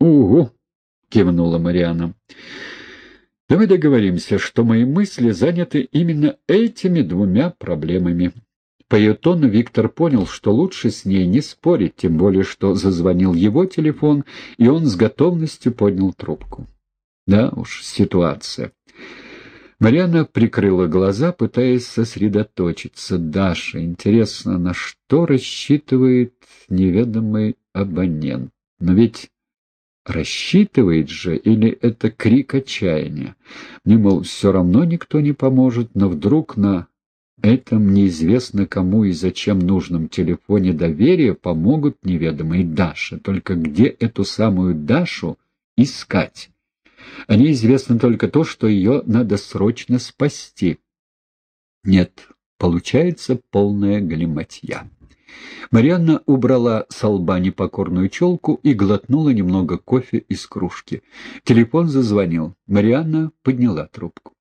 «Угу», — кивнула Мариана. «Давай договоримся, что мои мысли заняты именно этими двумя проблемами». По ее тону Виктор понял, что лучше с ней не спорить, тем более, что зазвонил его телефон, и он с готовностью поднял трубку. Да уж, ситуация. Марьяна прикрыла глаза, пытаясь сосредоточиться. Даша, интересно, на что рассчитывает неведомый абонент? Но ведь рассчитывает же, или это крик отчаяния? Мне, мол, все равно никто не поможет, но вдруг на этом неизвестно кому и зачем нужном телефоне доверия помогут неведомые Даше. Только где эту самую Дашу искать? О ней известно только то, что ее надо срочно спасти. Нет, получается полная галиматья. Марианна убрала с лба непокорную челку и глотнула немного кофе из кружки. Телефон зазвонил. Марианна подняла трубку.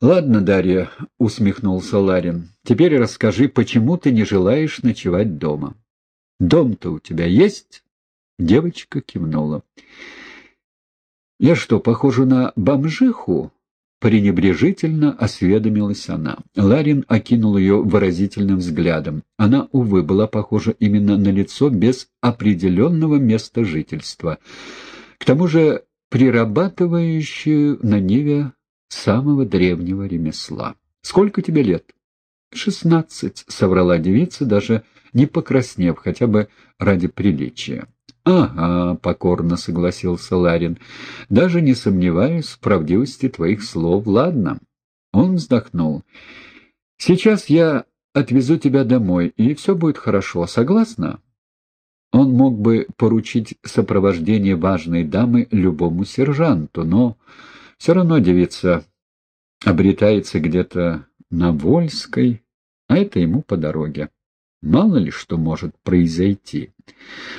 «Ладно, Дарья», — усмехнулся Ларин, — «теперь расскажи, почему ты не желаешь ночевать дома?» «Дом-то у тебя есть?» Девочка кивнула. «Я что, похожа на бомжиху?» Пренебрежительно осведомилась она. Ларин окинул ее выразительным взглядом. Она, увы, была похожа именно на лицо без определенного места жительства. К тому же прирабатывающую на Ниве самого древнего ремесла. «Сколько тебе лет?» «Шестнадцать», — соврала девица, даже не покраснев, хотя бы ради приличия. «Ага», — покорно согласился Ларин, — «даже не сомневаюсь в правдивости твоих слов. Ладно». Он вздохнул. «Сейчас я отвезу тебя домой, и все будет хорошо. Согласна?» Он мог бы поручить сопровождение важной дамы любому сержанту, но все равно девица обретается где-то на Вольской, а это ему по дороге. Мало ли что может произойти.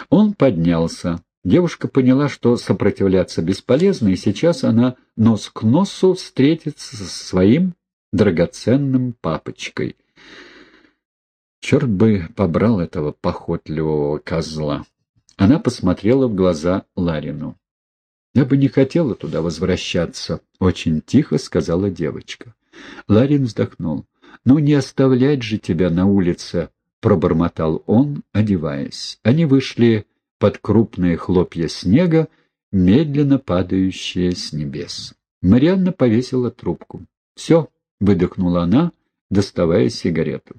Он поднялся. Девушка поняла, что сопротивляться бесполезно, и сейчас она нос к носу встретится со своим драгоценным папочкой. Черт бы побрал этого похотливого козла. Она посмотрела в глаза Ларину. «Я бы не хотела туда возвращаться», — очень тихо сказала девочка. Ларин вздохнул. «Ну, не оставлять же тебя на улице пробормотал он, одеваясь. Они вышли под крупные хлопья снега, медленно падающие с небес. Марианна повесила трубку. «Все», — выдохнула она, доставая сигарету.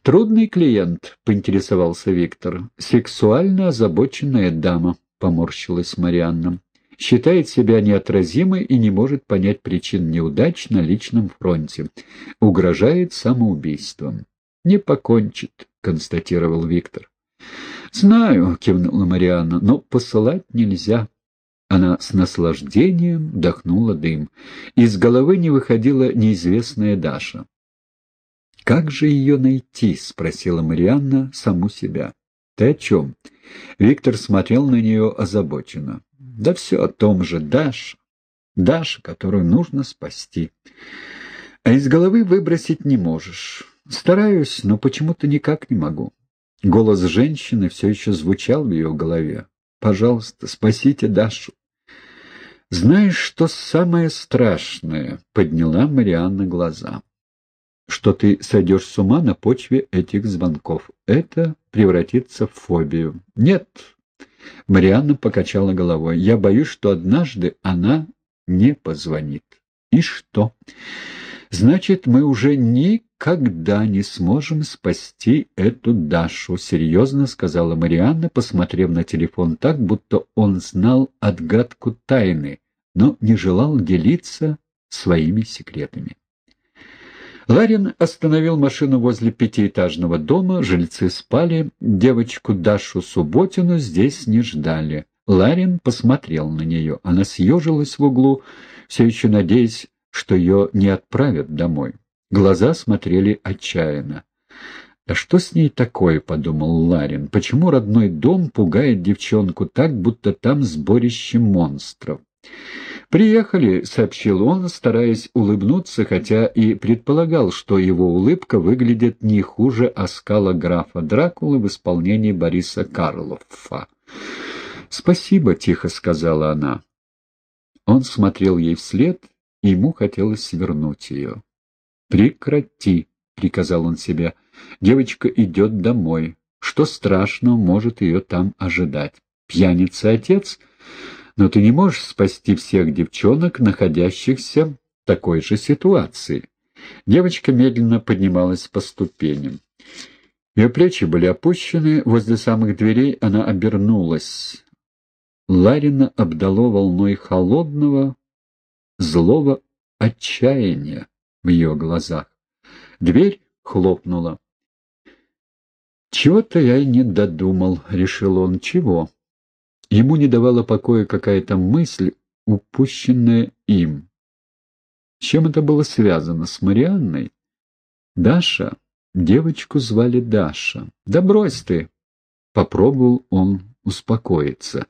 «Трудный клиент», — поинтересовался Виктор. «Сексуально озабоченная дама», — поморщилась Марианна. «Считает себя неотразимой и не может понять причин неудач на личном фронте. Угрожает самоубийством». «Не покончит», — констатировал Виктор. «Знаю», — кивнула Марианна, — «но посылать нельзя». Она с наслаждением вдохнула дым. Из головы не выходила неизвестная Даша. «Как же ее найти?» — спросила Марианна саму себя. «Ты о чем?» Виктор смотрел на нее озабоченно. «Да все о том же, Даша. Даша, которую нужно спасти. А из головы выбросить не можешь. Стараюсь, но почему-то никак не могу. Голос женщины все еще звучал в ее голове. «Пожалуйста, спасите Дашу». «Знаешь, что самое страшное?» — подняла Марианна глаза. «Что ты сойдешь с ума на почве этих звонков. Это превратится в фобию». «Нет». Марианна покачала головой. «Я боюсь, что однажды она не позвонит». «И что?» «Значит, мы уже ни никогда не сможем спасти эту Дашу», — серьезно сказала Марианна, посмотрев на телефон так, будто он знал отгадку тайны, но не желал делиться своими секретами. Ларин остановил машину возле пятиэтажного дома, жильцы спали, девочку Дашу Субботину здесь не ждали. Ларин посмотрел на нее, она съежилась в углу, все еще надеясь, что ее не отправят домой. Глаза смотрели отчаянно. «Да что с ней такое?» — подумал Ларин. «Почему родной дом пугает девчонку так, будто там сборище монстров?» «Приехали», — сообщил он, стараясь улыбнуться, хотя и предполагал, что его улыбка выглядит не хуже оскала графа Дракулы в исполнении Бориса Карлоффа. «Спасибо», — тихо сказала она. Он смотрел ей вслед, и ему хотелось свернуть ее. «Прекрати», — приказал он себе. «Девочка идет домой. Что страшного может ее там ожидать? Пьяница отец? Но ты не можешь спасти всех девчонок, находящихся в такой же ситуации». Девочка медленно поднималась по ступеням. Ее плечи были опущены, возле самых дверей она обернулась. Ларина обдало волной холодного, злого отчаяния в ее глазах. Дверь хлопнула. «Чего-то я и не додумал», — решил он. «Чего?» Ему не давала покоя какая-то мысль, упущенная им. С чем это было связано? С Марианной? Даша? Девочку звали Даша. Да брось ты! Попробовал он успокоиться.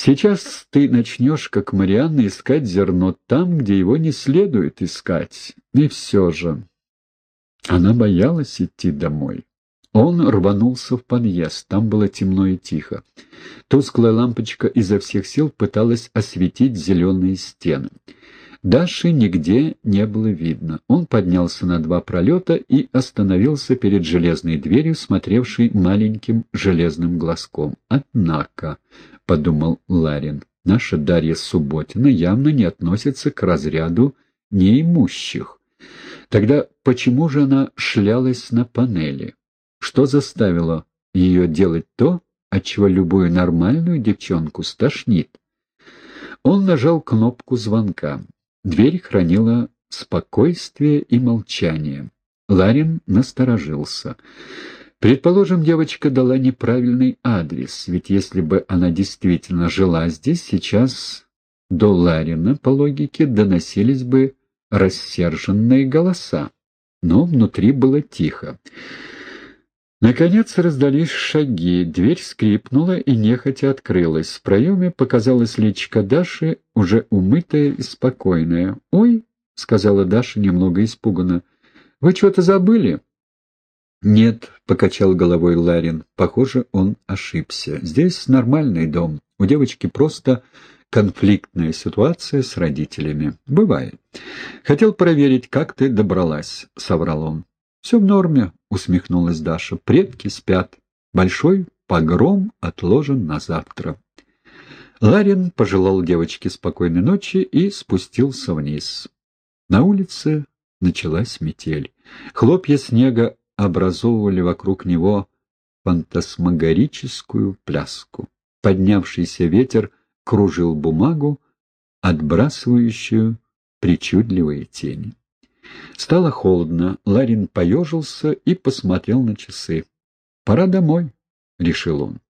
Сейчас ты начнешь, как Марианна, искать зерно там, где его не следует искать. И все же... Она боялась идти домой. Он рванулся в подъезд, там было темно и тихо. Тусклая лампочка изо всех сил пыталась осветить зеленые стены. Даши нигде не было видно. Он поднялся на два пролета и остановился перед железной дверью, смотревшей маленьким железным глазком. «Однако», — подумал Ларин, — «наша Дарья Субботина явно не относится к разряду неимущих. Тогда почему же она шлялась на панели? Что заставило ее делать то, от чего любую нормальную девчонку стошнит?» Он нажал кнопку звонка. Дверь хранила спокойствие и молчание. Ларин насторожился. Предположим, девочка дала неправильный адрес, ведь если бы она действительно жила здесь, сейчас до Ларина, по логике, доносились бы рассерженные голоса. Но внутри было тихо. Наконец раздались шаги, дверь скрипнула и нехотя открылась. В проеме показалась личка Даши, уже умытая и спокойная. «Ой!» — сказала Даша немного испуганно. «Вы что-то забыли?» «Нет», — покачал головой Ларин. «Похоже, он ошибся. Здесь нормальный дом. У девочки просто конфликтная ситуация с родителями. Бывает. Хотел проверить, как ты добралась», — соврал он. «Все в норме», — усмехнулась Даша. «Предки спят. Большой погром отложен на завтра». Ларин пожелал девочке спокойной ночи и спустился вниз. На улице началась метель. Хлопья снега образовывали вокруг него фантасмагорическую пляску. Поднявшийся ветер кружил бумагу, отбрасывающую причудливые тени. Стало холодно, Ларин поежился и посмотрел на часы. «Пора домой», — решил он.